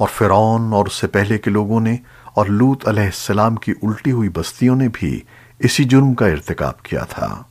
اور فرعون اور اس سے پہلے کے لوگوں نے اور لوت علیہ السلام کی الٹی ہوئی بستیوں نے بھی اسی جرم کا ارتکاب کیا تھا۔